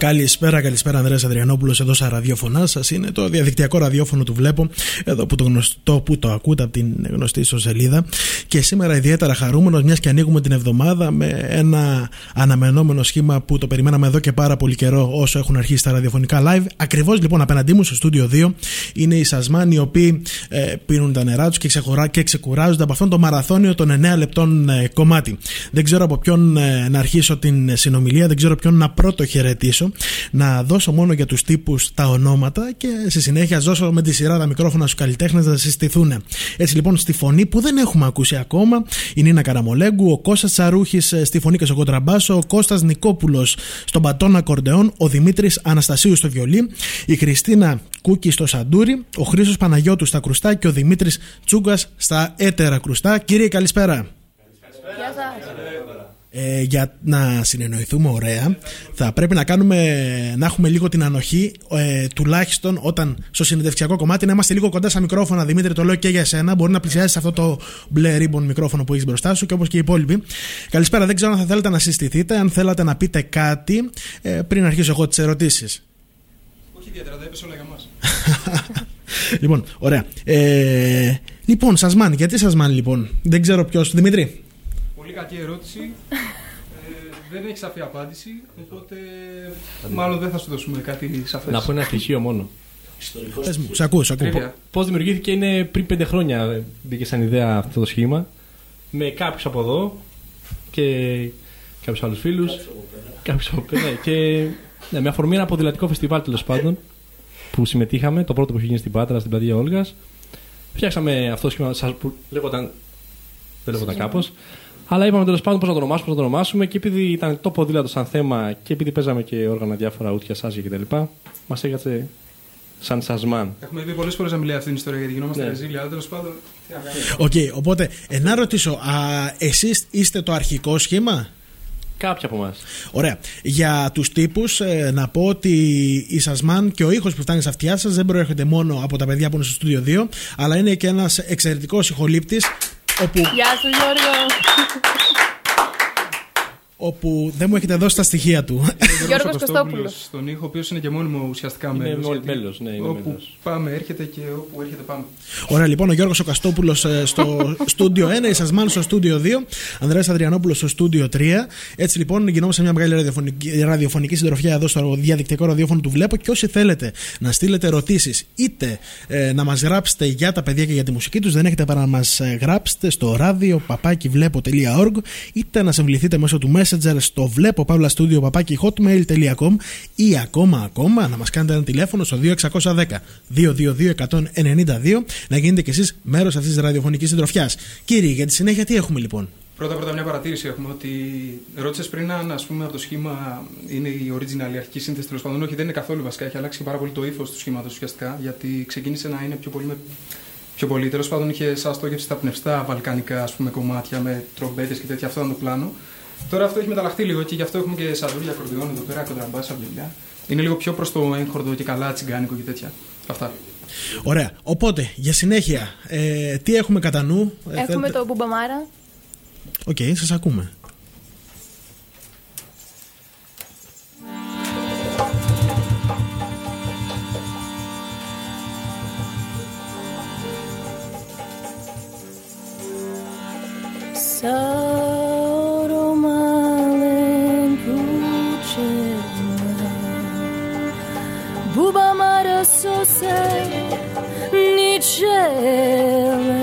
Καλησπέρα, καλησπέρα Ανδρέας Αδριανόπουλο εδώ στα ραδιόφωνά σας. Είναι το διαδικτυακό ραδιόφωνο του Βλέπω, εδώ που το, γνωστό, που το ακούτε από την γνωστή ιστοσελίδα. Και σήμερα ιδιαίτερα χαρούμενος, μιας και ανοίγουμε την εβδομάδα με ένα αναμενόμενο σχήμα που το περιμέναμε εδώ και πάρα πολύ καιρό όσο έχουν αρχίσει τα ραδιοφωνικά live. Ακριβώς λοιπόν απέναντί μου στο στούντιο 2 είναι οι Σασμάνοι οι οποίοι ε, πίνουν τα νερά τους και, ξεκουρά, και ξεκουράζονται από αυτόν το μαραθώνιο των 9 λεπτών ε, κομμάτι. Δεν ξέρω από ποιον ε, να αρχίσω την συνομιλία, δεν ξέρω ποιον να πρώτο χαιρετήσω να δώσω μόνο για τους τύπους τα ονόματα και στη συνέχεια δώσω με τη σειρά τα μικρόφωνα στους καλλιτέχνες να συστηθούν. Έτσι λοιπόν στη φωνή που δεν έχουμε ακούσει ακόμα η Νίνα Καραμολέγκου, ο Κώστας Τσαρούχης ε, στη φωνή και στο κοντραμπάσο, ο Κώστας Νικόπουλος στον πατόν ακορντεόν, ο Δημήτρης Αναστασίου στο βιολί, η Χριστίνα Κούκη στο σαντούρι, ο Χρήσος Παναγιώτου στα κρουστά και ο Δημήτρης Τσούγκας στα έτερα κρουστά. Κύριε, καλησπέρα. Γεια ε, για να συνεννοηθούμε ωραία θα πρέπει να κάνουμε να έχουμε λίγο την ανοχή ε, τουλάχιστον όταν στο συνεντευξιακό κομμάτι να είμαστε λίγο κοντά στα μικρόφωνα. Δημήτρη το λέω και για εσένα μπορεί να πλησιάσεις αυτό το μπλε ribbon μικρόφωνο που έχεις μπροστά σου και όπως και οι υπόλοιποι. Καλησπέρα δεν ξέρω αν θα θέλετε να συστηθείτε. Αν θέλατε να πείτε κάτι ε, πριν αρχίσω εγώ τις ερωτήσεις. Όχι ιδιαίτερα δεν έπεσε όλα για μας. Λοιπόν ωραία. Ε, λοιπόν Σασμάν γιατί Σασμάν λοιπόν; Δεν ξέρω ποιος. Δημήτρη πολύ κακή ερώτηση. Ε, δεν έχει σαφή απάντηση, οπότε μάλλον δεν θα σου δώσουμε κάτι σαφές. Να πω ένα στοιχείο μόνο. Πες μου, σ' ακούω, σ' ακούω. Πώς δημιουργήθηκε είναι πριν πέντε χρόνια μπήκε σαν ιδέα αυτό το σχήμα με κάποιους από εδώ και κάποιους άλλους φίλους. Κάποιους από πέρα. και ναι, με αφορμή ένα ποδηλατικό φεστιβάλ τέλος πάντων που συμμετείχαμε, το πρώτο που είχε γίνει στην Πάτρα, στην πλατεία Όλγας. Φτιάξαμε αυτό το σχήμα που λέγονταν. Δεν λέγονταν κάπως. Αλλά είπαμε τέλος πάντων πώς να το ονομάσουμε, πώς να το ονομάσουμε και επειδή ήταν το ποδήλατο σαν θέμα και επειδή παίζαμε και όργανα διάφορα ούτια, σάζια κτλ. Μας έγραψε σαν σασμάν. Έχουμε δει πολλές φορές να μιλάει αυτή την ιστορία γιατί γινόμαστε ναι. ρεζίλια, αλλά τέλος πάντων. OK, okay, οπότε ε, να ρωτήσω, εσείς είστε το αρχικό σχήμα; Κάποια από εμάς. Ωραία. Για τους τύπους, ε, να πω ότι η Σασμάν και ο ήχος που φτάνει στα αυτιά σας δεν προέρχεται μόνο από τα παιδιά που είναι στο στούντιο 2, αλλά είναι και ένας εξαιρετικός ηχολήπτης Όπου... Γεια σου Γιώργο όπου δεν μου έχετε δώσει τα στοιχεία του. Γιώργος Κωστόπουλος. Στον ήχο, ο οποίος είναι και μόνιμο ουσιαστικά μέλος. μέλος, ναι, όπου μέλος. πάμε έρχεται και όπου έρχεται πάμε. Ωραία, λοιπόν, ο Γιώργος ο Καστόπουλος ε, στο στούντιο 1, η Σασμάν στο στούντιο 2, Ανδρέας Αδριανόπουλος στο στούντιο 3. Έτσι λοιπόν γινόμαστε μια μεγάλη ραδιοφωνική, ραδιοφωνική συντροφιά εδώ στο διαδικτυακό ραδιόφωνο του Βλέπω και όσοι θέλετε να στείλετε ερωτήσεις είτε ε, να μας γράψετε για τα παιδιά και για τη μουσική τους, δεν έχετε παρά να μας ε, γράψετε στο ράδιο παπάκιβλέπω.org είτε να συμβουληθείτε μέσω του Messenger Messenger στο βλέπω παύλα στούντιο παπάκι hotmail.com ή ακόμα ακόμα να μας κάνετε ένα τηλέφωνο στο 2610 222 192 να γίνετε κι εσείς μέρος αυτής της ραδιοφωνικής συντροφιάς. Κύριε, για τη συνέχεια τι έχουμε λοιπόν; Πρώτα πρώτα μια παρατήρηση έχουμε ότι ρώτησες πριν αν ας πούμε, από το σχήμα είναι η original, η αρχική σύνθεση τέλος πάντων. Όχι, δεν είναι καθόλου βασικά. Έχει αλλάξει και πάρα πολύ το ύφος του σχήματος ουσιαστικά γιατί ξεκίνησε να είναι πιο πολύ με πιο πολύ. Τέλος πάντων, είχε σαν στόχευση τα πνευστά βαλκανικά ας πούμε, κομμάτια με τρομπέτες και τέτοια. Αυτό ήταν το πλάνο. Τώρα αυτό έχει μεταλλαχθεί λίγο και γι' αυτό έχουμε και σαδούλια κορδιών εδώ πέρα, κοντραμπάσα βιβλία. Είναι λίγο πιο προς το έγχορδο και καλά τσιγκάνικο και τέτοια. Αυτά. Ωραία. Οπότε, για συνέχεια, ε, τι έχουμε κατά νου; Ε, έχουμε το Μπουμπαμάρα. OK, okay, σας ακούμε. So closer, niczym.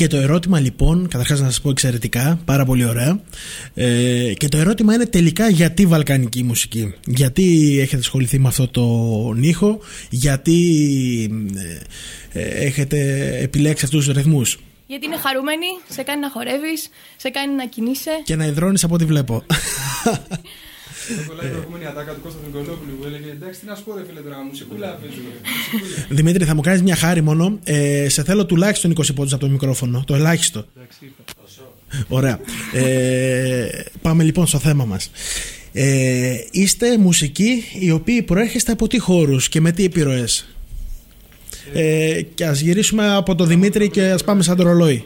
Και το ερώτημα λοιπόν, καταρχάς να σας πω εξαιρετικά, πάρα πολύ ωραία. Ε, και το ερώτημα είναι τελικά γιατί βαλκανική μουσική. Γιατί έχετε ασχοληθεί με αυτό το ήχο, γιατί ε, ε, έχετε επιλέξει αυτούς τους ρυθμούς. Γιατί είναι χαρούμενη, σε κάνει να χορεύεις, σε κάνει να κινείσαι. Και να υδρώνεις από ό,τι βλέπω. Το κολλάει η προηγούμενη ατάκα του Κώστα Νικολόπουλου που έλεγε Εντάξει, τι να σου πω, ρε φίλε τώρα, μουσικούλα παίζουμε. μουσικούλα». Δημήτρη, θα μου κάνεις μια χάρη μόνο. Ε, σε θέλω τουλάχιστον 20 πόντους από το μικρόφωνο. Το ελάχιστο. Ωραία. Ε, πάμε λοιπόν στο θέμα μας. Ε, είστε μουσικοί οι οποίοι προέρχεστε από τι χώρους και με τι επιρροές; Ε, και ας γυρίσουμε από το Δημήτρη και ας πάμε σαν το ρολόι.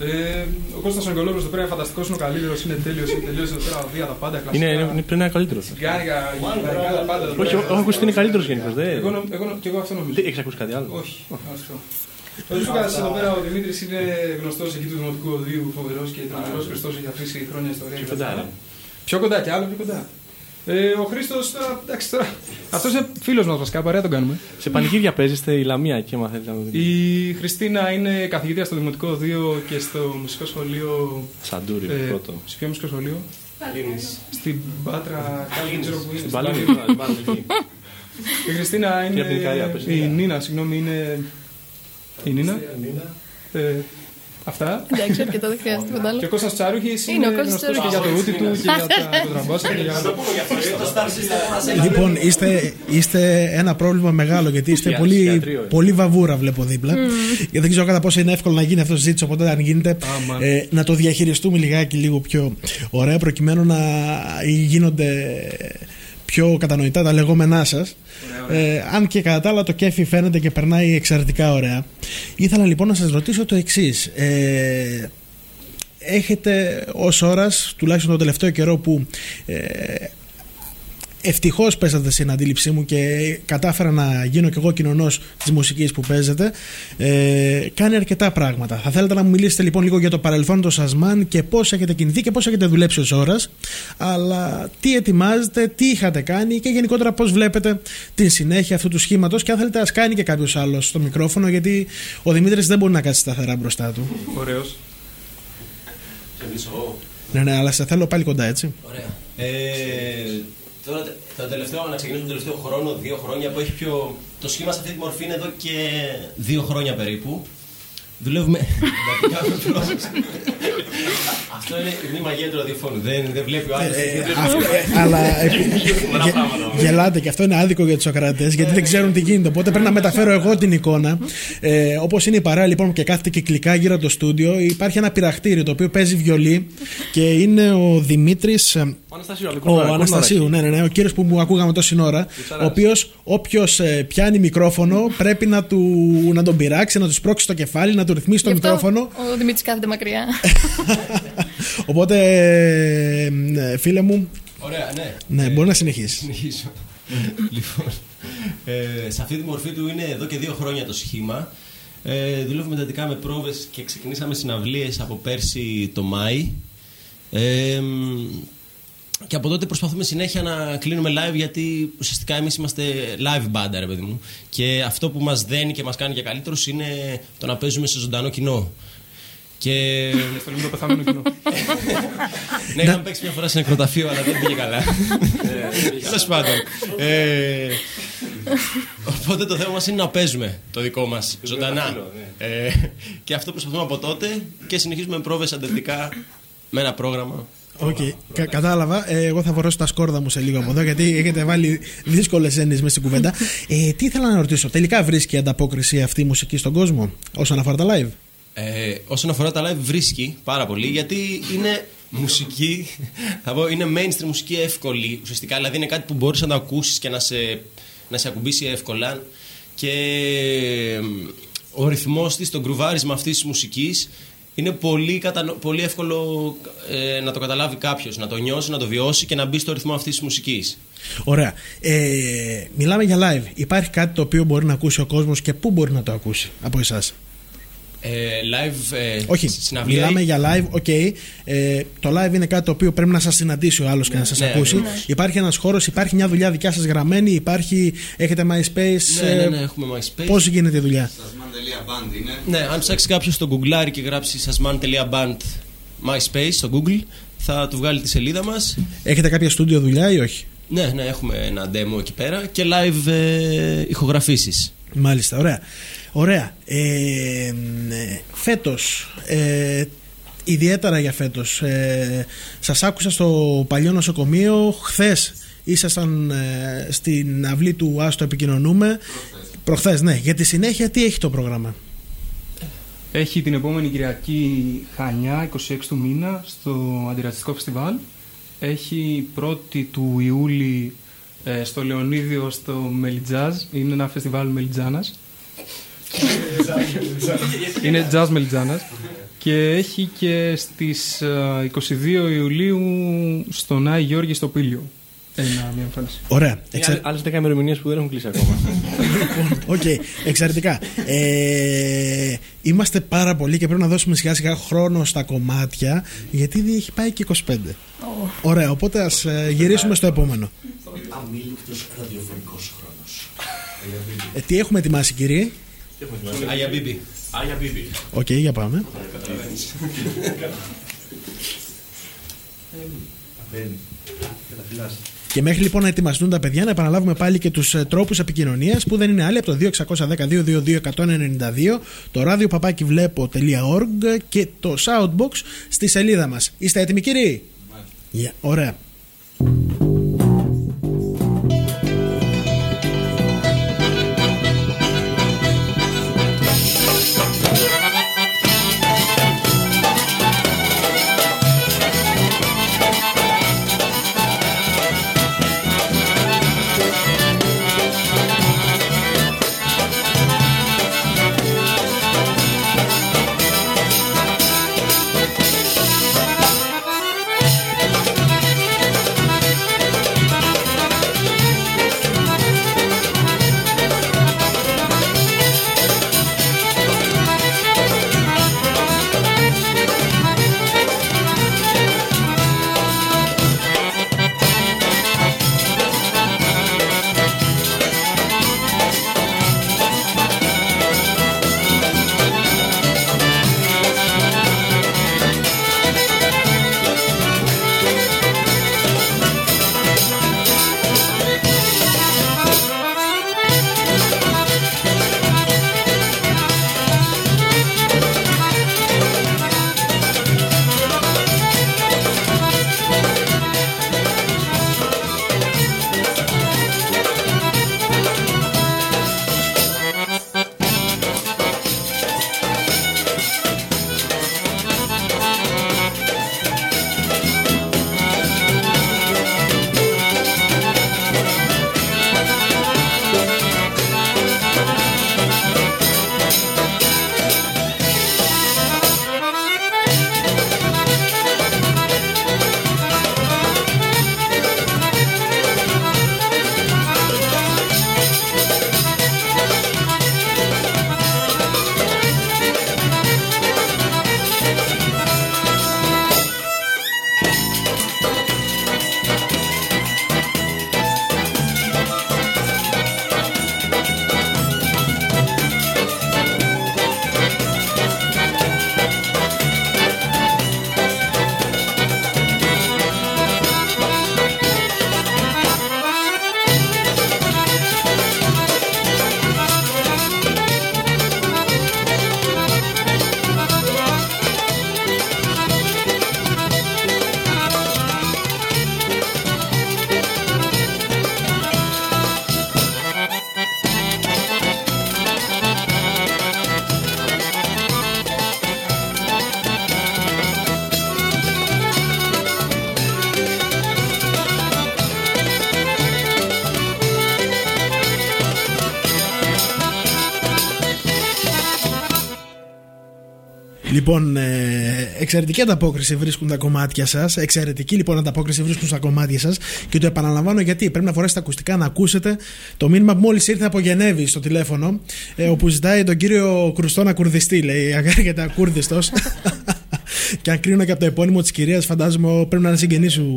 Ε, ο Κώστας Νικολόπουλος εδώ πέρα είναι φανταστικός, είναι ο καλύτερος, είναι τέλειος, είναι τελείως εδώ πέρα βία τα πάντα, κλασικά. Είναι, είναι, πρέπει να είναι καλύτερος. Τσιγκάνικα, γυναικά, τα πάντα. εδώ Όχι, πέρα. έχω ακούσει ότι είναι καλύτερος γενικώς. Εγώ, νο- εγώ, νο- και εγώ αυτό νομίζω. Έχεις ακούσει κάτι άλλο; Όχι, αυτό. Ο Τσούκας εδώ πέρα, ο Δημήτρης είναι γνωστός εκεί του Δημοτικού Οδείου, φοβερός και τρομερός Χριστός, έχει αφήσει χρόνια ιστορία. Πιο και κοντά, αυτά. ρε. Πιο κοντά και άλλο πιο κοντά. Ε, ο Χρήστος τώρα, εντάξει τώρα. Αυτός είναι φίλος μας βασικά, παρέα τον κάνουμε. Σε πανηγύρια παίζεστε η Λαμία και άμα θέλετε να δείτε. Η Χριστίνα είναι καθηγήτρια στο Δημοτικό Οδείο και στο μουσικό σχολείο. Σαντούρι, ε, πρώτο. σε ποιο μουσικό σχολείο; Στην Πάτρα, κάπου δεν ξέρω που είναι. Στην στην Παλίνη. Παλίνη. στην Παλίνη. Η Χριστίνα είναι. από την Ικαρία, πες, η Νίνα. Νίνα, συγγνώμη, είναι. Η Νίνα. Ε, αυτά. Εντάξει, αρκετό, δεν χρειάζεται τίποτα άλλο. Και ο Κώστας Τσαρούχης Είναι είναι ο Κώστας γνωστός και για το ούτι του και για τα- το τραμπάσα και για Λοιπόν, είστε, είστε ένα πρόβλημα μεγάλο γιατί είστε Για πολύ, ψυχιατρίο, ε. πολύ βαβούρα, βλέπω δίπλα. Και δεν ξέρω κατά πόσο είναι εύκολο να γίνει αυτό συζήτηση. Οπότε, αν γίνεται, Άμα. ε, να το διαχειριστούμε λιγάκι λίγο πιο ωραία, προκειμένου να γίνονται πιο κατανοητά τα λεγόμενά σας. Ε, αν και κατά τα άλλα το κέφι φαίνεται και περνάει εξαιρετικά ωραία. Ήθελα λοιπόν να σας ρωτήσω το εξής. Ε, έχετε ως ώρας, τουλάχιστον τον τελευταίο καιρό που ε, ευτυχώς πέσατε στην αντίληψή μου και κατάφερα να γίνω κι εγώ κοινωνός της μουσικής που παίζετε. Ε, κάνει αρκετά πράγματα. Θα θέλετε να μου μιλήσετε λοιπόν λίγο για το παρελθόν του Σασμάν και πώς έχετε κινηθεί και πώς έχετε δουλέψει ως ώρας. Αλλά τι ετοιμάζετε, τι είχατε κάνει και γενικότερα πώς βλέπετε την συνέχεια αυτού του σχήματος. Και αν θέλετε, ας κάνει και κάποιος άλλος στο μικρόφωνο, γιατί ο Δημήτρης δεν μπορεί να κάτσει σταθερά μπροστά του. Ωραίος. Σε μιλήσω εγώ. Ναι, ναι, αλλά σε θέλω πάλι κοντά, έτσι. Ωραία. Ε, τώρα, το τελευταίο, να ξεκινήσω τον τελευταίο χρόνο, δύο χρόνια που έχει πιο. Το σχήμα σε αυτή τη μορφή είναι εδώ και δύο χρόνια περίπου. Δουλεύουμε. εντατικά με πρόσεξε. Αυτό είναι η μη μαγεία του ραδιοφώνου. Δεν, δεν βλέπει ο άλλος. Ε, αυτό, ε, αλλά επί- γε- γελάτε και αυτό είναι άδικο για τους ακρατέ γιατί δεν ξέρουν τι γίνεται. Οπότε πρέπει να μεταφέρω εγώ την εικόνα. Ε, Όπως είναι η παρέα λοιπόν και κάθεται κυκλικά γύρω από το στούντιο, υπάρχει ένα πειραχτήριο το οποίο παίζει βιολί και είναι ο Δημήτρης. Ο Αναστασίου, αλλά Ο κουρνάρι, Αναστασίου, ναι, ναι, ναι, ο κύριος που μου ακούγαμε τόση ώρα. Ο οποίος, όποιος πιάνει μικρόφωνο, πρέπει να, του, να τον πειράξει, να τους σπρώξει στο κεφάλι, να του ρυθμίσει το Γι' αυτό μικρόφωνο. Ο Δημήτρης κάθεται μακριά. Οπότε, ε, ναι, φίλε μου, Ωραία, ναι. ναι, μπορεί να συνεχίσεις. συνεχίσω. λοιπόν, ε, σε αυτή τη μορφή του είναι εδώ και δύο χρόνια το σχήμα. Ε, δουλεύουμε εντατικά με πρόβες και ξεκινήσαμε συναυλίες από πέρσι το Μάη. Ε, μ, και από τότε προσπαθούμε συνέχεια να κλείνουμε live γιατί ουσιαστικά εμείς είμαστε live band, ρε παιδί μου. Και αυτό που μας δένει και μας κάνει για καλύτερους είναι το να παίζουμε σε ζωντανό κοινό. Και Θέλουμε το πεθαμένο κοινό. ναι, είχαμε παίξει μια φορά σε νεκροταφείο, αλλά δεν πήγε καλά. Τέλος πάντων. Ε, Οπότε το θέμα μας είναι να παίζουμε το δικό μας ζωντανά. Ε, Και αυτό προσπαθούμε από τότε και συνεχίζουμε με πρόβες εντατικά με ένα πρόγραμμα. Οκ, κα- κατάλαβα. Ε, εγώ θα φορέσω τα σκόρδα μου σε λίγο από εδώ, γιατί έχετε βάλει δύσκολες έννοιες μέσα στην κουβέντα. Ε, τι ήθελα να ρωτήσω, τελικά βρίσκει ανταπόκριση αυτή η μουσική στον κόσμο, όσον αφορά τα live; Ε, όσον αφορά τα live βρίσκει πάρα πολύ γιατί είναι μουσική, θα πω, είναι mainstream μουσική εύκολη ουσιαστικά, δηλαδή είναι κάτι που μπορείς να το ακούσεις και να σε, να σε ακουμπήσει εύκολα και εμ, ο ρυθμός της, το γκρουβάρισμα αυτής της μουσικής είναι πολύ, κατανο... πολύ εύκολο ε, να το καταλάβει κάποιος, να το νιώσει, να το βιώσει και να μπει στο ρυθμό αυτής της μουσικής. Ωραία. Ε, μιλάμε για live. Υπάρχει κάτι το οποίο μπορεί να ακούσει ο κόσμος και πού μπορεί να το ακούσει από εσάς; Ε, live ε, Όχι, συναυλία μιλάμε για live, OK. Ε, το live είναι κάτι το οποίο πρέπει να σας συναντήσει ο άλλος και να σας ναι, ακούσει. ακριβώς. Υπάρχει ένας χώρος, υπάρχει μια δουλειά δικιά σας γραμμένη, υπάρχει, έχετε MySpace. Ναι, ναι, ε, ναι, έχουμε MySpace. Πώς γίνεται η δουλειά; Sasman.band είναι. Ναι, αν ψάξει κάποιος στο Googleάρι και γράψει sasman.band MySpace στο Google, θα του βγάλει τη σελίδα μας. Έχετε κάποια στούντιο δουλειά ή όχι; Ναι, ναι, έχουμε ένα demo εκεί πέρα και live ε, ηχογραφήσεις. Μάλιστα, ωραία. Ωραία. Ε, ε, φέτος, ε, ιδιαίτερα για φέτος, ε, σας άκουσα στο παλιό νοσοκομείο χθες. Ήσασταν ε, στην αυλή του Άστο Επικοινωνούμε. Προχθές, ναι. Για τη συνέχεια τι έχει το πρόγραμμα; Έχει την επόμενη Κυριακή Χανιά, 26 του μήνα, στο Αντιρατσιστικό Φεστιβάλ. Έχει 1η του Ιούλη ε, στο Λεωνίδιο στο Μελιτζάζ. Είναι ένα φεστιβάλ Μελιτζάνας. Είναι jazz Μελιτζάνας. Και έχει και στις ε, 22 Ιουλίου στον Άι Γιώργη στο Πήλιο. Ένα, μια εμφάνιση. Ωραία. Εξα... Είναι άλλες 10 ημερομηνίες που δεν έχουν κλείσει ακόμα. Οκ, εξαιρετικά. Ε, είμαστε πάρα πολλοί και πρέπει να δώσουμε σιγά σιγά χρόνο στα κομμάτια γιατί ήδη έχει πάει και 25. Ωραία, οπότε ας ε, γυρίσουμε στο επόμενο. Αμείλικτος ραδιοφωνικός χρόνος. Ε, τι έχουμε ετοιμάσει κύριε; Αγία Μπίμπι. Άγια Μπίμπι. Οκ, για πάμε. Και μέχρι λοιπόν να ετοιμαστούν τα παιδιά, να επαναλάβουμε πάλι και τους τρόπους επικοινωνίας που δεν είναι άλλοι από το 2610-222-192, το ράδιο παπάκι βλέπω.org και το Soundbox στη σελίδα μας. Είστε έτοιμοι, κύριοι; Yeah, ωραία. Λοιπόν, ε, εξαιρετική ανταπόκριση βρίσκουν τα κομμάτια σας. Εξαιρετική λοιπόν ανταπόκριση βρίσκουν στα κομμάτια σας. Και το επαναλαμβάνω γιατί πρέπει να φορέσετε τα ακουστικά να ακούσετε το μήνυμα που μόλις ήρθε από Γενέβη στο τηλέφωνο. Ε, όπου ζητάει τον κύριο Κρουστό να κουρδιστεί. Λέει γιατί ακούρδιστο. και αν κρίνω και από το επώνυμο της κυρίας, φαντάζομαι πρέπει να είναι συγγενής σου.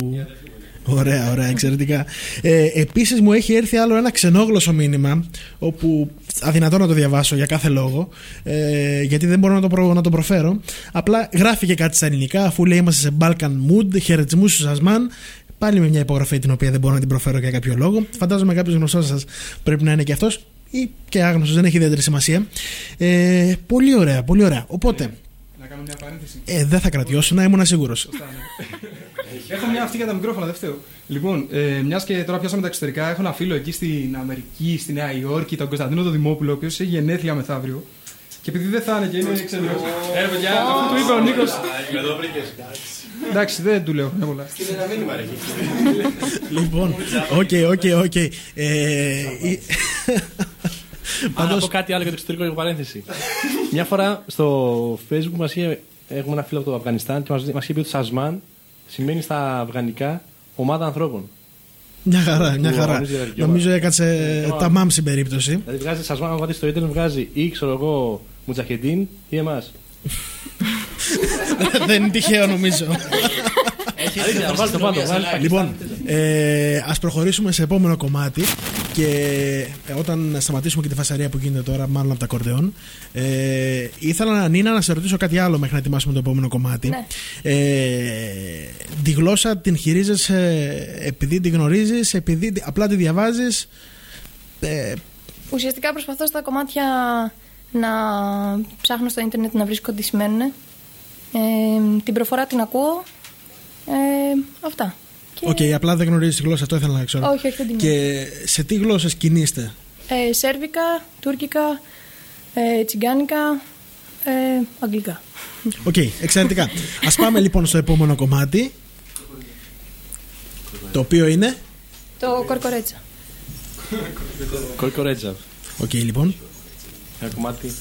Ωραία, ωραία, εξαιρετικά. Ε, Επίσης μου έχει έρθει άλλο ένα ξενόγλωσσο μήνυμα, όπου αδυνατό να το διαβάσω για κάθε λόγο, ε, γιατί δεν μπορώ να το, προ, να το προφέρω. Απλά γράφει και κάτι στα ελληνικά, αφού λέει είμαστε σε Balkan Mood, χαιρετισμούς στους Σασμάν. Πάλι με μια υπογραφή την οποία δεν μπορώ να την προφέρω για κάποιο λόγο. Φαντάζομαι κάποιος γνωστός σας πρέπει να είναι και αυτός ή και άγνωστος, δεν έχει ιδιαίτερη σημασία. Ε, πολύ ωραία, πολύ ωραία. Οπότε, Να κάνω μια παρένθεση. ε, δεν θα κρατιώσω, να ήμουν σίγουρος. Σωστά, ναι. Έχω μια αυτή για τα μικρόφωνα, δεν φταίω. Λοιπόν, ε, μιας και τώρα πιάσαμε τα εξωτερικά, έχω ένα φίλο εκεί στην Αμερική, στη Νέα Υόρκη, τον Κωνσταντίνο τον Δημόπουλο, ο οποίος έχει γενέθλια μεθαύριο. Και επειδή δεν θα είναι και είναι ξένο. Ε, παιδιά, αυτό του είπε ο Νίκος. Εντάξει, δεν του λέω χρόνια πολλά. λοιπόν, οκ, οκ, οκ. Ε, η- Αν να Πάντως- πω κάτι άλλο για το εξωτερικό για παρένθεση. Μια φορά στο facebook μας είχε, έχουμε ένα φίλο από το Αφγανιστάν και μας, μας είχε πει ότι Σασμάν σημαίνει στα αφγανικά ομάδα ανθρώπων. Μια χαρά, μια Του χαρά. αγωνίζεται η Ραγιώμα. Νομίζω έκατσε Ε, τα μάμ στην περίπτωση. Δηλαδή βγάζει Σασμάν, αν βάλει στο ίντερνετ βγάζει ή ξέρω εγώ Μουτζαχεντίν ή εμάς. Δεν είναι τυχαίο νομίζω. Αλήθεια, βάλτε το πάνω. βάλτε λοιπόν, ε, ας προχωρήσουμε σε επόμενο κομμάτι και ε, όταν σταματήσουμε και τη φασαρία που γίνεται τώρα, μάλλον από τα κορδεόν, ε, ήθελα Νίνα να σε ρωτήσω κάτι άλλο μέχρι να ετοιμάσουμε το επόμενο κομμάτι. Ναι. Ε, τη γλώσσα την χειρίζεσαι επειδή τη γνωρίζεις, επειδή τη- απλά τη διαβάζεις. Ε, Ουσιαστικά προσπαθώ στα κομμάτια να ψάχνω στο ίντερνετ να βρίσκω τι σημαίνουν. Ε, την προφορά την ακούω. Ε, αυτά. Και... Οκ, απλά δεν γνωρίζεις τη γλώσσα, αυτό ήθελα να ξέρω. Όχι, όχι, δεν την Και σε τι γλώσσες κινείστε; Ε, σέρβικα, τουρκικά, ε, τσιγκάνικα, ε, αγγλικά. Οκ, εξαιρετικά. Ας πάμε λοιπόν στο επόμενο κομμάτι. Το οποίο είναι; Το κορκορέτσα. Κορκορέτζα. Οκ, λοιπόν. Ένα κομμάτι.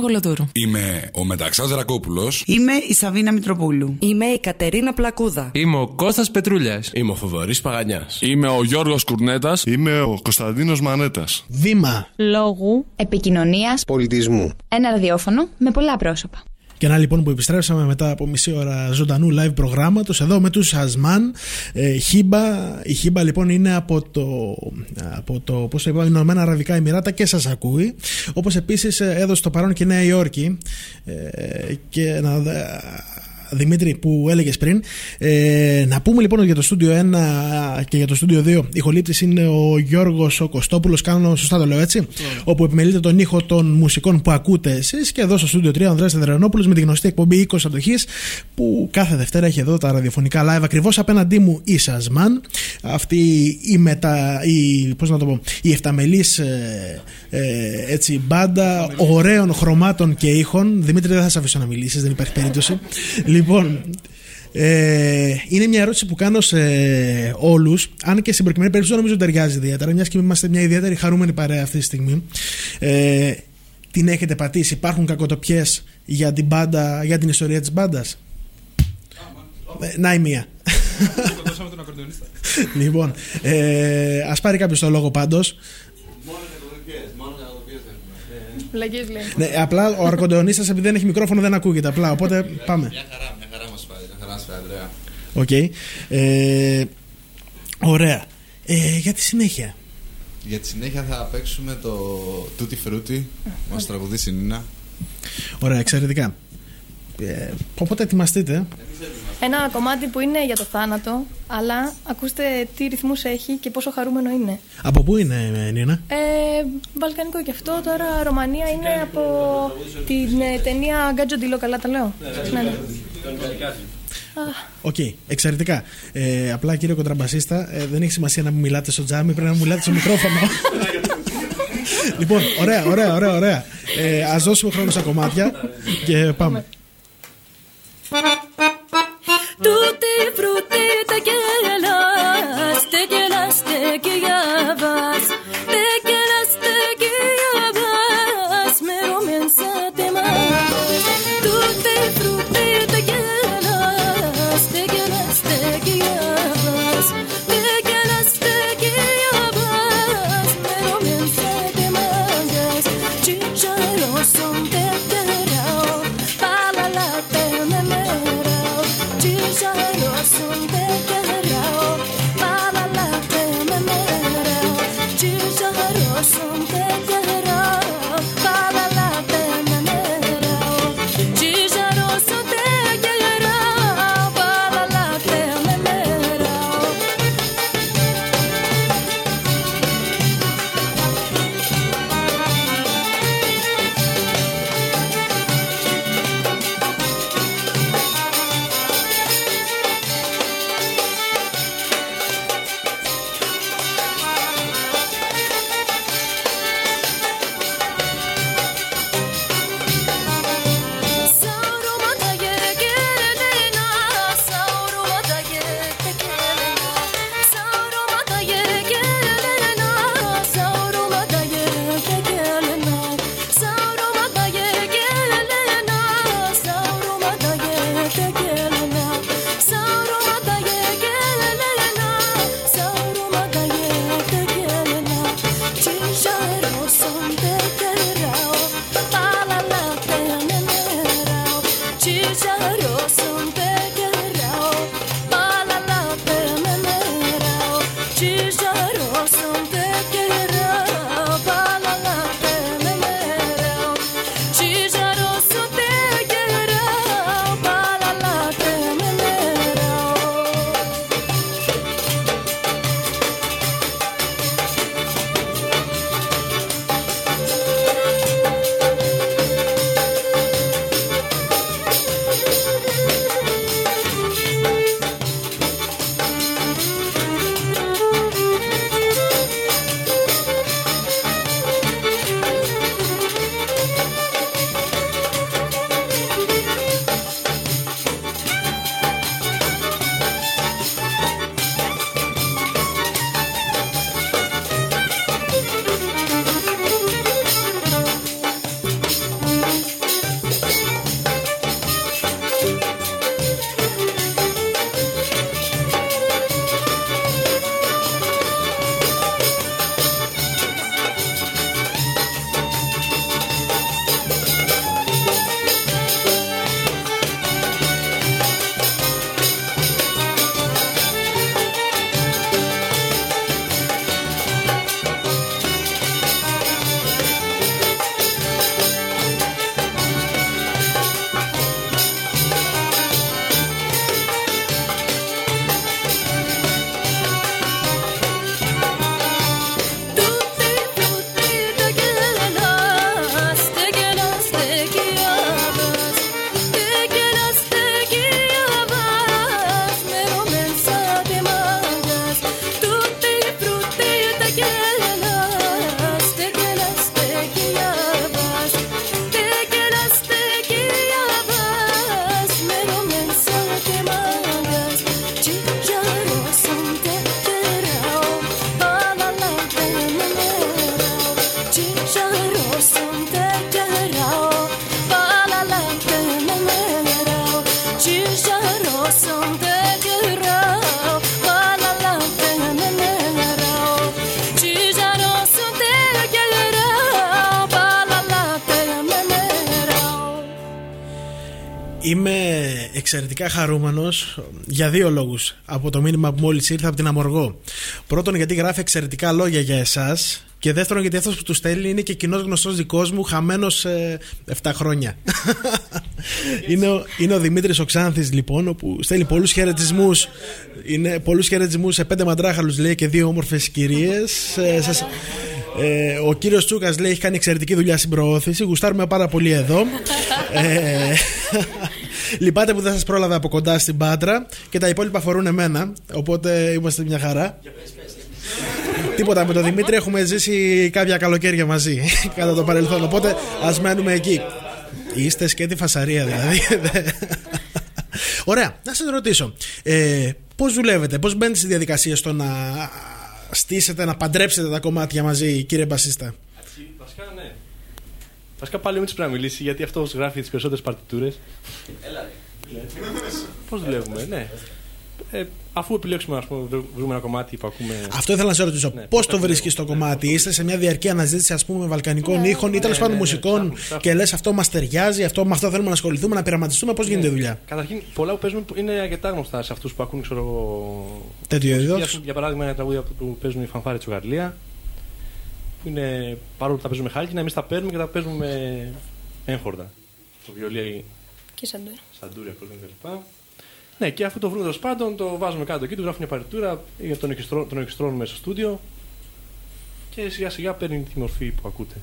Είμαι η Δέσποινα Γολοτούρου. Είμαι ο Μεταξάς Δρακόπουλος. Είμαι η Σαβίνα Μητροπούλου. Είμαι η Κατερίνα Πλακούδα. Είμαι ο Κώστας Πετρούλιας. Είμαι ο Θοδωρής Παγανιάς. Είμαι ο Γιώργος Κουρνέτας. Είμαι ο Κωνσταντίνος Μανέτας. Βήμα. Λόγου. Επικοινωνίας. Πολιτισμού. Ένα ραδιόφωνο με πολλά πρόσωπα. Και να λοιπόν που επιστρέψαμε μετά από μισή ώρα ζωντανού live προγράμματος εδώ με τους Ασμάν ε, Χίμπα. Η Χίμπα λοιπόν είναι από το, από το πώς το είπα, Ηνωμένα Αραβικά Εμμυράτα και σας ακούει. Όπως επίσης ε, έδωσε το παρόν και Νέα Υόρκη ε, και να, Δημήτρη που έλεγες πριν. Ε, να πούμε λοιπόν για το στούντιο 1 και για το στούντιο 2 ηχολήπτης είναι ο Γιώργος ο Κωστόπουλος. Κάνω σωστά το λέω έτσι; Όπου επιμελείται τον ήχο των μουσικών που ακούτε εσείς. Και εδώ στο στούντιο 3 ο Ανδρέας Τεδρανόπουλος με τη γνωστή εκπομπή 20 αντοχής που κάθε Δευτέρα έχει εδώ τα ραδιοφωνικά live ακριβώς απέναντί μου η Σασμάν. Αυτή η, μετα, η, πώς να το πω, η εφταμελής ε, ε, έτσι, μπάντα ωραίων χρωμάτων και ήχων. Δημήτρη δεν θα σε αφήσω να μιλήσεις δεν υπάρχει περίπτωση Λοιπόν, ε, είναι μια ερώτηση που κάνω σε όλους. Αν και στην προκειμένη περίπτωση δεν νομίζω ότι ταιριάζει ιδιαίτερα, μιας και είμαστε μια ιδιαίτερη χαρούμενη παρέα αυτή τη στιγμή. Ε, την έχετε πατήσει, υπάρχουν κακοτοπιές για την, μπάντα, για την ιστορία της μπάντας; Ε, να η μία. λοιπόν, ε, ας πάρει κάποιος το λόγο πάντως. Βλακείες λέει. Ναι, απλά ο ακορντεονίστας επειδή δεν έχει μικρόφωνο δεν ακούγεται απλά, οπότε πάμε. Μια χαρά, μια χαρά μας πάει, μια χαρά μας πάει, Ανδρέα. Οκ. Ε, ωραία. Ε, για τη συνέχεια. Για τη συνέχεια θα παίξουμε το Tutti Frutti, μας τραγουδήσει η Νίνα. Ωραία, εξαιρετικά. Ε, οπότε ετοιμαστείτε; Ένα κομμάτι που είναι για το θάνατο, αλλά ακούστε τι ρυθμούς έχει και πόσο χαρούμενο είναι. Από πού είναι, Νίνα; Ε, βαλκανικό και αυτό, τώρα Ρουμανία είναι από την ε, ταινία Γκάτζο Ντιλό, καλά τα λέω. Ναι, ναι. Οκ, εξαιρετικά. Ε, απλά κύριε κοντραμπασίστα, ε, δεν έχει σημασία να μου μιλάτε στο τζάμι, πρέπει να μου μιλάτε στο μικρόφωνο. λοιπόν, ωραία, ωραία, ωραία, ωραία. Ε, ας δώσουμε χρόνο στα κομμάτια και πάμε. livro εξαιρετικά χαρούμενος για δύο λόγους από το μήνυμα που μόλις ήρθε από την Αμοργό. Πρώτον γιατί γράφει εξαιρετικά λόγια για εσάς και δεύτερον γιατί αυτός που τους στέλνει είναι και κοινός γνωστός δικός μου χαμένος ε, 7 χρόνια. είναι, ο, είναι ο Δημήτρης Οξάνθης λοιπόν που στέλνει πολλούς χαιρετισμούς. Είναι πολλούς χαιρετισμούς σε πέντε μαντράχαλους λέει και δύο όμορφες κυρίες. Ε, σας, ε, ο κύριος Τσούκας λέει έχει κάνει εξαιρετική δουλειά στην προώθηση. Γουστάρουμε πάρα πολύ εδώ. ε, λυπάτε που δεν σας πρόλαβα από κοντά στην Πάτρα και τα υπόλοιπα αφορούν εμένα. Οπότε είμαστε μια χαρά. Τίποτα, με τον Δημήτρη έχουμε ζήσει κάποια καλοκαίρια μαζί κατά το παρελθόν. Οπότε ας μένουμε εκεί. Είστε σκέτη φασαρία δηλαδή. Ωραία, να σας ρωτήσω. Ε, πώς δουλεύετε, πώς μπαίνετε στη διαδικασία στο να στήσετε, να παντρέψετε τα κομμάτια μαζί, κύριε Μπασίστα; Βασικά, ναι. Βασικά πάλι ο Μίτσος πρέπει να μιλήσει γιατί αυτός γράφει τις περισσότερες παρτιτούρες. Έλα, ρε. Πώς δουλεύουμε, ναι. Ε, αφού επιλέξουμε, ας πούμε, βρ- βρούμε ένα κομμάτι που ακούμε. Αυτό ήθελα να σε ρωτήσω. Ναι, Πώς πώς το τα βρίσκεις το κομμάτι, Είστε σε μια διαρκή αναζήτηση, ας πούμε, βαλκανικών ήχων ή τέλος ναι, πάντων ναι, ναι, μουσικών ψάχνουμε, ψάχνουμε. και λες αυτό μας ταιριάζει, αυτό, με αυτό θέλουμε να ασχοληθούμε, να πειραματιστούμε. Πώς γίνεται η δουλειά; Καταρχήν, πολλά που παίζουμε είναι αρκετά γνωστά σε αυτούς που ακούν, ξέρω εγώ. Τέτοιο μουσική. είδος. Ας πούμε, Για παράδειγμα, ένα τραγούδι που παίζουν οι φανφάρες τη Γαλλία. Που είναι παρόλο που τα παίζουμε χάλκινα, εμείς τα παίρνουμε και τα παίζουμε έγχορδα. Το βιολί Και σαντούρ. σαντούρια, ακόρδια κλπ. Ναι, και αφού το βρούμε τέλος πάντων, το βάζουμε κάτω εκεί, του γράφουμε μια παρτιτούρα, ή τον ορχιστρώ- τον ορχιστρώνουμε στο στούντιο και σιγά σιγά παίρνει τη μορφή που ακούτε.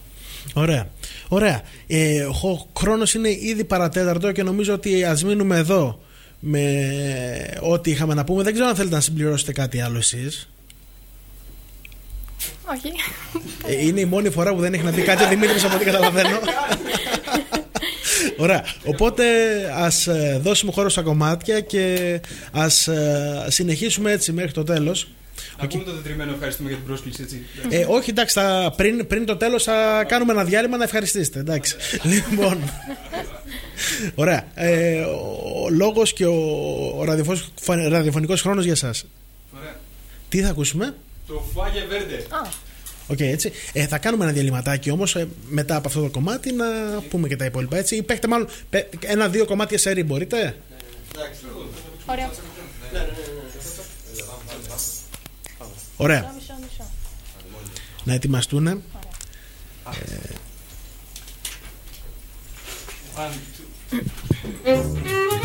Ωραία. Ωραία. Ε, ο χρόνος είναι ήδη παρατέταρτο και νομίζω ότι ας μείνουμε εδώ με ό,τι είχαμε να πούμε. Δεν ξέρω αν θέλετε να συμπληρώσετε κάτι άλλο εσείς. Όχι. Ε, είναι η μόνη φορά που δεν έχει να πει κάτι ο Δημήτρης από ό,τι καταλαβαίνω. Ωραία. Οπότε ας ε, δώσουμε χώρο στα κομμάτια και ας ε, συνεχίσουμε έτσι μέχρι το τέλος. Να πούμε το τετριμένο ευχαριστούμε για την πρόσκληση, έτσι. Ε, όχι, εντάξει, θα, πριν, πριν το τέλος θα κάνουμε ένα διάλειμμα να ευχαριστήσετε. Εντάξει. λοιπόν. Ωραία. Ε, ο λόγος και ο, ο ραδιοφωνικός, ραδιοφωνικός χρόνος για εσάς. Ωραία. Τι θα ακούσουμε; Το Foaie Verde. Α, Οκ, έτσι. Ε, θα κάνουμε ένα διαλειμματάκι όμως μετά από αυτό το κομμάτι να πούμε και τα υπόλοιπα. Έτσι. Ή παίχτε μάλλον πε- ένα-δύο κομμάτια σερί, μπορείτε; ωραία. Ωραία. Μισό, μισό. Να ετοιμαστούν. Ε, Thank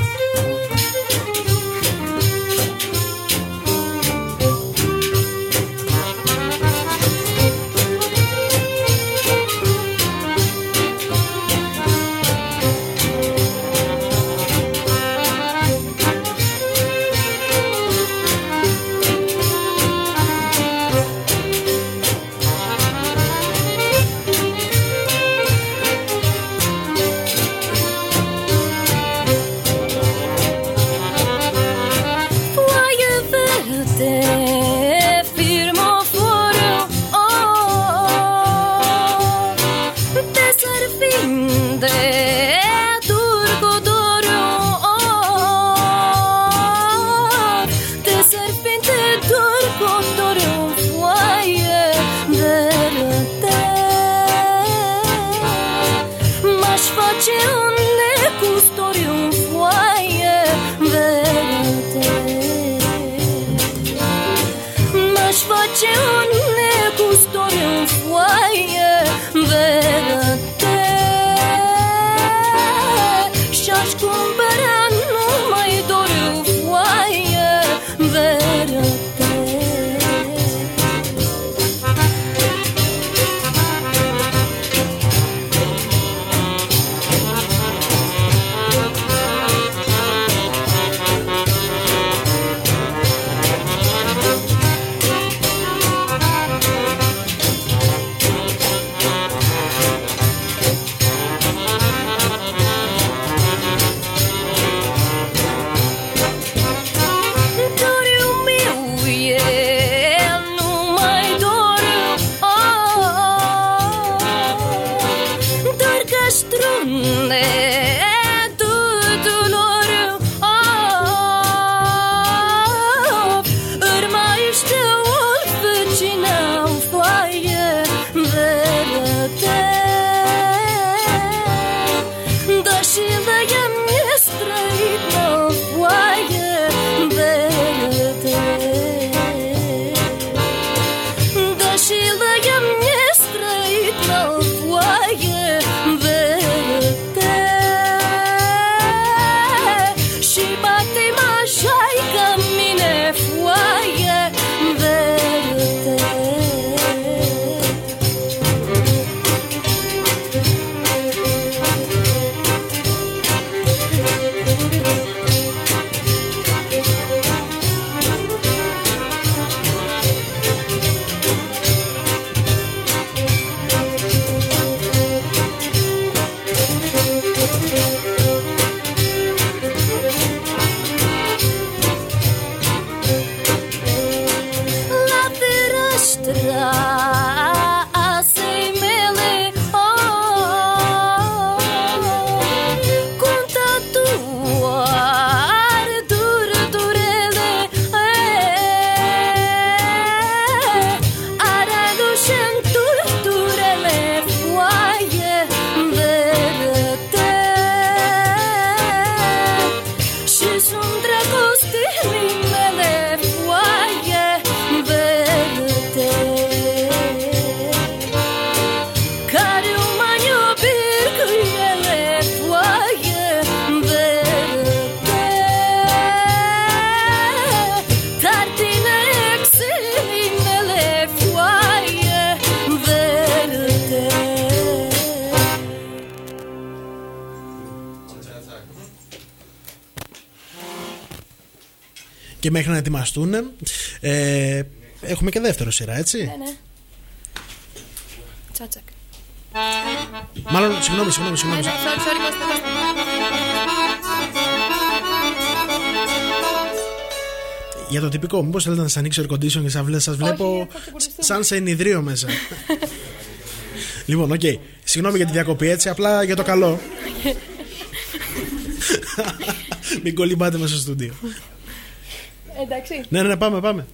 μέχρι να ετοιμαστούν. Ε, έχουμε και δεύτερο σειρά, έτσι; Ναι, ναι. Τσάτσακ. Μάλλον, συγγνώμη, συγγνώμη, συγγνώμη. Ναι, ναι, sorry, sorry, Κώστα, Κώστα. Για το τυπικό, μήπως θέλετε να σας ανοίξω air condition και σας, σας βλέπω θα ξεκουρδιστούμε. σαν σε ενυδρείο μέσα. λοιπόν, οκ. Συγγνώμη για τη διακοπή έτσι, απλά για το καλό. Μην κολυμπάτε μέσα στο στούντιο. Εντάξει. ναι, ναι, ναι, πάμε, πάμε.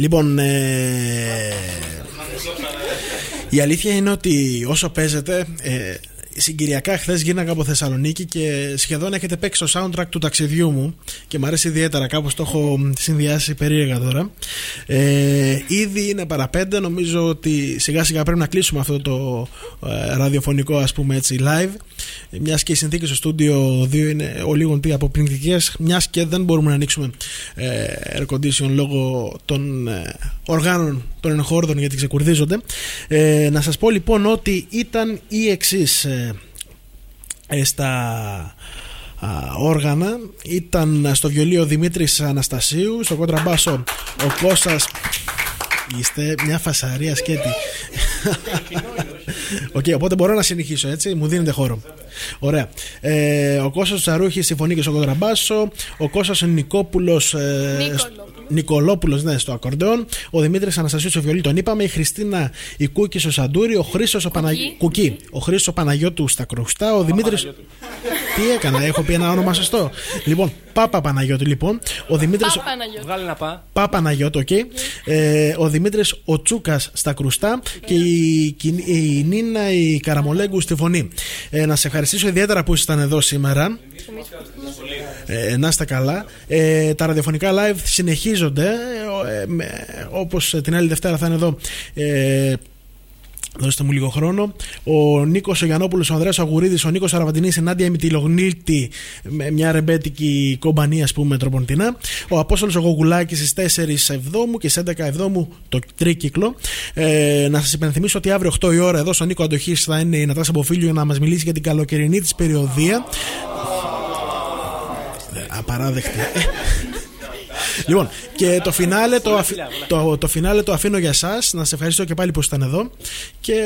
Λοιπόν, ε, η αλήθεια είναι ότι όσο παίζετε, ε, συγκυριακά χθες γίναγα από Θεσσαλονίκη και σχεδόν έχετε παίξει το soundtrack του ταξιδιού μου και μου αρέσει ιδιαίτερα, κάπως το έχω συνδυάσει περίεργα τώρα. Ε, ήδη είναι παραπέντε, νομίζω ότι σιγά σιγά πρέπει να κλείσουμε αυτό το ε, ραδιοφωνικό ας πούμε έτσι live μιας και οι συνθήκες στο στούντιο 2 είναι ο λίγο τι αποπληκτικές, μιας και δεν μπορούμε να ανοίξουμε ε, air condition λόγω των ε, οργάνων των εγχόρδων γιατί ξεκουρδίζονται. Ε, να σας πω λοιπόν ότι ήταν η εξής ε, στα α, όργανα ήταν στο βιολί ο Δημήτρης Αναστασίου στο κοντραμπάσο ο Κώστας Είστε μια φασαρία σκέτη. OK, okay, οπότε μπορώ να συνεχίσω έτσι. Μου δίνετε χώρο. Ωραία. Ε, ο Κώστας Τσαρούχης συμφωνεί και στο κοντραμπάσο. Ο Κώστας Νικόπουλος. Ε, Νικολόπουλος, ναι, στο ακορντεόν. Ο Δημήτρης Αναστασίου στο βιολί, τον είπαμε. Η Χριστίνα η Κούκη στο Σαντούρι. Ο Χρήσο ο Παναγιώτου. Κουκί. Ο Χρήσο ο Παναγιώτου στα κρουστά. Ο Δημήτρη. Τι έκανα, έχω πει ένα όνομα σωστό. Λοιπόν, Πάπα Παναγιώτου, λοιπόν. Ο Δημήτρη. Βγάλε να πά. Πάπα Παναγιώτου, οκ. Okay. Ε, ο Δημήτρης ο Τσούκας στα κρουστά και η, η, Νίνα η Καραμολέγκου στη φωνή. Ε, να σε ευχαριστήσω ιδιαίτερα που ήσασταν εδώ σήμερα. Ε, να είστε καλά. Ε, τα ραδιοφωνικά live συνεχίζονται. Ε, όπως την άλλη Δευτέρα θα είναι εδώ ε, Δώστε μου λίγο χρόνο. Ο Νίκος ο Γιαννόπουλος, ο Ανδρέας Αγουρίδης, ο Νίκος Αραβατινή, η Νάντια Μητυλογνίτη, με μια ρεμπέτικη κομπανία, ας πούμε, τροποντινά. Ο Απόστολος ο Γογουλάκης στις 4 Εβδόμου και στις 11 Εβδόμου το τρίκυκλο. Ε, να σας υπενθυμίσω ότι αύριο 8 η ώρα εδώ στο Νίκο Αντοχής θα είναι η Νατάσα Μποφίλιο για να μας μιλήσει για την καλοκαιρινή της περιοδία. Απαράδεκτη. Λοιπόν, και το φινάλε το, αφι... το, το, φινάλε το αφήνω για εσάς. Να σε ευχαριστώ και πάλι που ήσταν εδώ. Και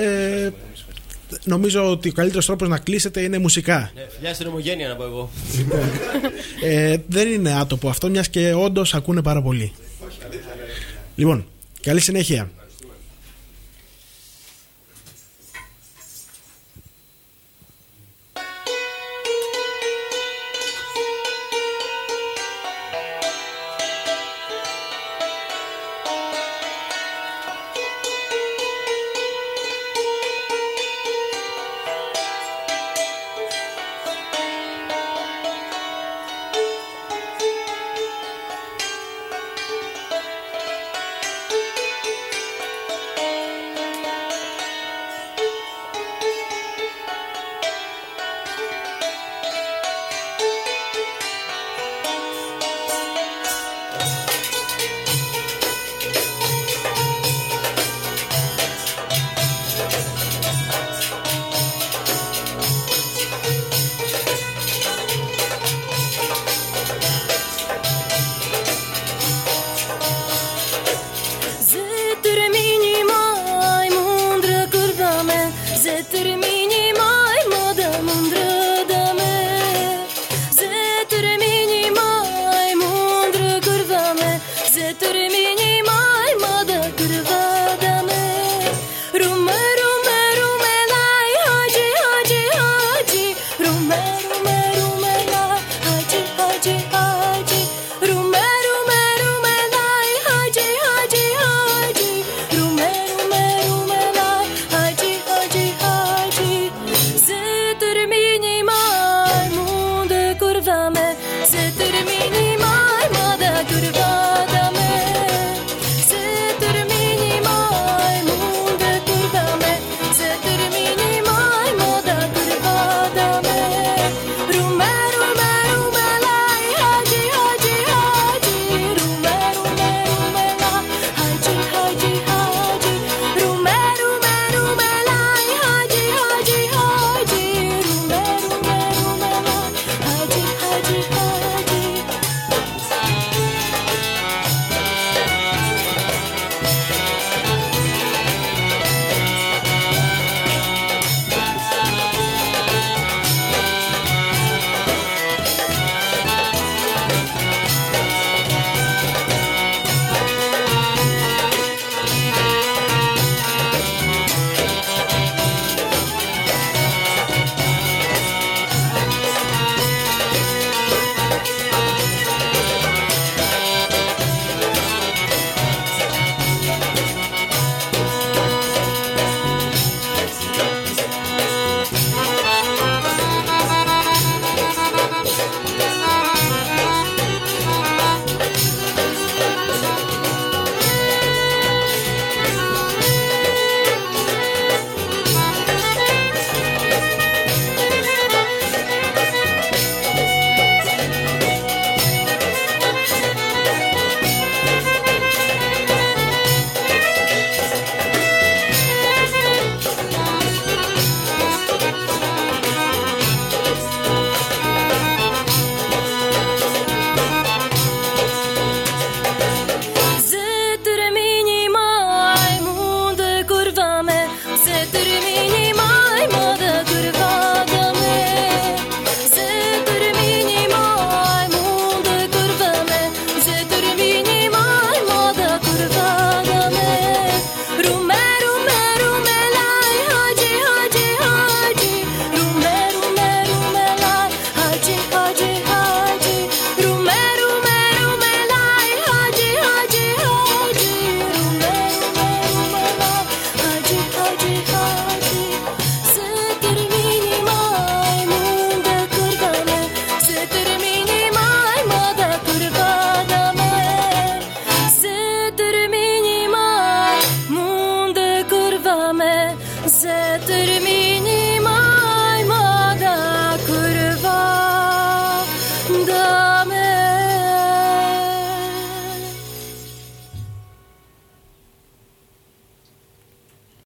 νομίζω ότι ο καλύτερος τρόπος να κλείσετε είναι μουσικά. Ναι, φιλιά στην ομογένεια να πω εγώ. ε, δεν είναι άτομο αυτό, μιας και όντως ακούνε πάρα πολύ. Λοιπόν, καλή συνέχεια.